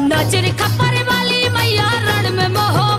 नाच खपर वाली मैया रण में महामाई